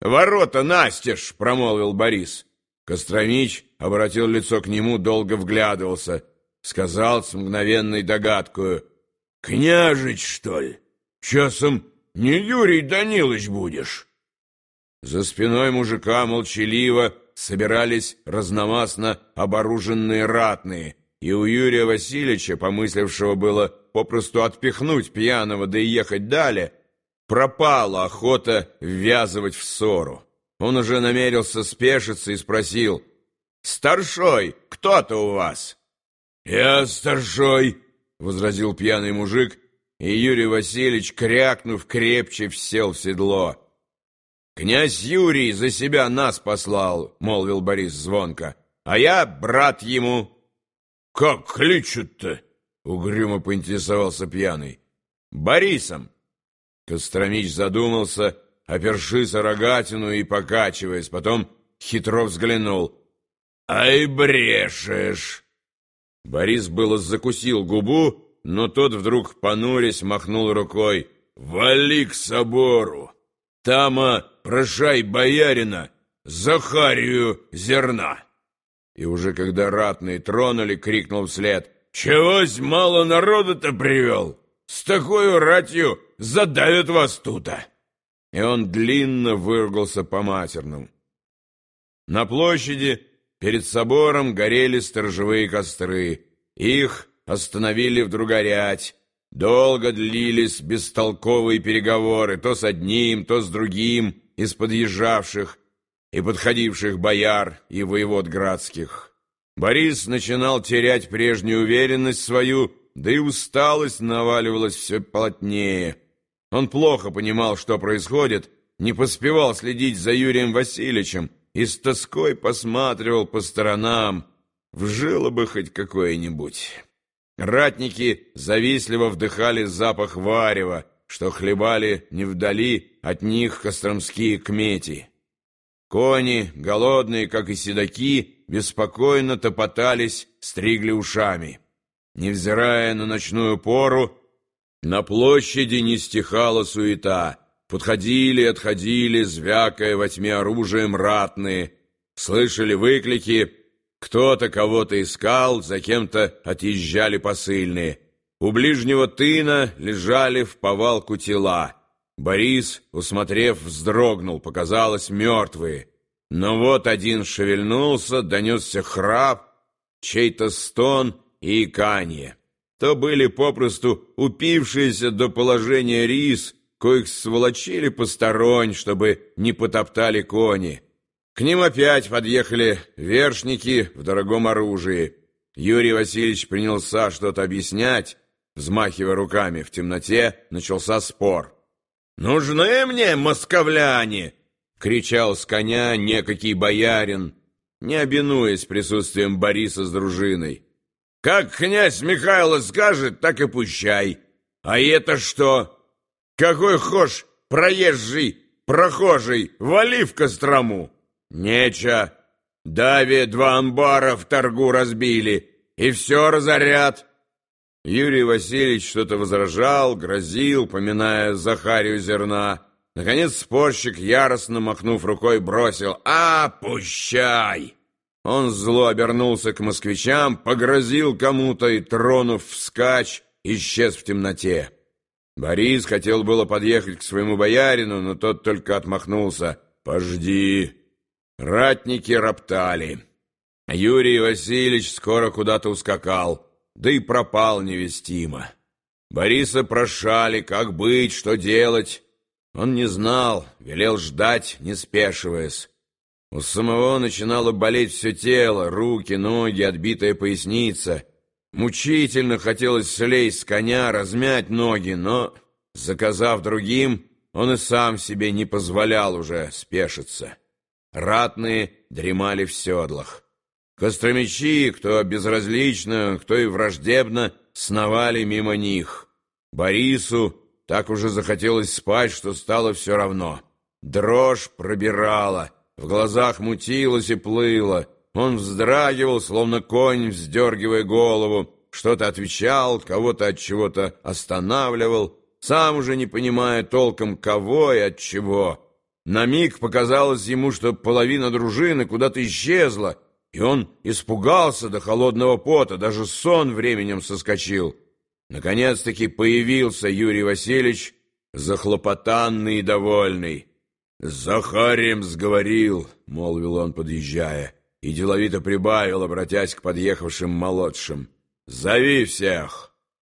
«Ворота настежь!» — промолвил Борис. Костромич обратил лицо к нему, долго вглядывался. Сказал с мгновенной догадкою. «Княжич, что ли? Часом не Юрий Данилович будешь?» За спиной мужика молчаливо собирались разномастно оборуженные ратные, и у Юрия Васильевича, помыслившего было попросту отпихнуть пьяного да и ехать далее, пропала охота ввязывать в ссору. Он уже намерился спешиться и спросил, «Старшой, кто-то у вас?» «Я старшой», — возразил пьяный мужик, и Юрий Васильевич, крякнув, крепче сел в седло. «Князь Юрий за себя нас послал», — молвил Борис звонко, «а я брат ему». «Как кличут-то?» — угрюмо поинтересовался пьяный. «Борисом». Костромич задумался, опершись о рогатину и покачиваясь, потом хитро взглянул. «Ай, брешешь!» Борис было закусил губу, но тот вдруг, понурясь, махнул рукой. «Вали к собору! Тама прошай боярина, Захарию зерна!» И уже когда ратные тронули, крикнул вслед. «Чегось мало народа-то привел? С такой ратью задавят вас тута!» И он длинно выругался по-матерному. На площади перед собором горели сторожевые костры. Их остановили вдруг горять. Долго длились бестолковые переговоры то с одним, то с другим из подъезжавших и подходивших бояр и воевод градских. Борис начинал терять прежнюю уверенность свою, да и усталость наваливалась все плотнее. Он плохо понимал, что происходит, не поспевал следить за Юрием Васильевичем и с тоской посматривал по сторонам. Вжило бы хоть какое-нибудь. Ратники завистливо вдыхали запах варева, что хлебали не вдали от них костромские кмети. Кони, голодные, как и седаки, беспокойно топотались, стригли ушами. Невзирая на ночную пору, на площади не стихала суета. Подходили, отходили, звякая во тьме оружием ратные. Слышали выклики, кто-то кого-то искал, за кем-то отъезжали посыльные. У ближнего тына лежали в повалку тела. Борис, усмотрев, вздрогнул, показалось, мертвые. Но вот один шевельнулся, донесся храп, чей-то стон и иканье. То были попросту упившиеся до положения рис, коих сволочили посторонь, чтобы не потоптали кони. К ним опять подъехали вершники в дорогом оружии. Юрий Васильевич принялся что-то объяснять, взмахивая руками. В темноте начался спор. «Нужны мне московляне!» — кричал с коня некий боярин, не обинуясь присутствием Бориса с дружиной. «Как князь Михайло скажет, так и пущай. А это что? Какой хошь проезжий, прохожий, вали в Кострому!» Неча. Дави два амбара в торгу разбили, и все разорят. Юрий Васильевич что-то возражал, грозил, поминая Захарию зерна. Наконец спорщик, яростно махнув рукой, бросил «А, пущай!» Он зло обернулся к москвичам, погрозил кому-то и, тронув вскачь, исчез в темноте. Борис хотел было подъехать к своему боярину, но тот только отмахнулся. «Пожди, Ратники роптали. Юрий Васильевич скоро куда-то ускакал, да и пропал невестимо. Бориса прошали, как быть, что делать. Он не знал, велел ждать, не спешиваясь. У самого начинало болеть все тело, руки, ноги, отбитая поясница. Мучительно хотелось слезть с коня, размять ноги, но, заказав другим, он и сам себе не позволял уже спешиться. Ратные дремали в седлах. Костромичи, кто безразлично, кто и враждебно, сновали мимо них. Борису так уже захотелось спать, что стало все равно. Дрожь пробирала, в глазах мутилась и плыла. Он вздрагивал, словно конь, вздергивая голову, что-то отвечал, кого-то от чего-то останавливал, сам уже не понимая толком кого и от чего. На миг показалось ему, что половина дружины куда-то исчезла, и он испугался до холодного пота, даже сон временем соскочил. Наконец-таки появился Юрий Васильевич, захлопотанный и довольный. «Захарием сговорил», — молвил он, подъезжая, и деловито прибавил, обратясь к подъехавшим молодшим. «Зови всех!»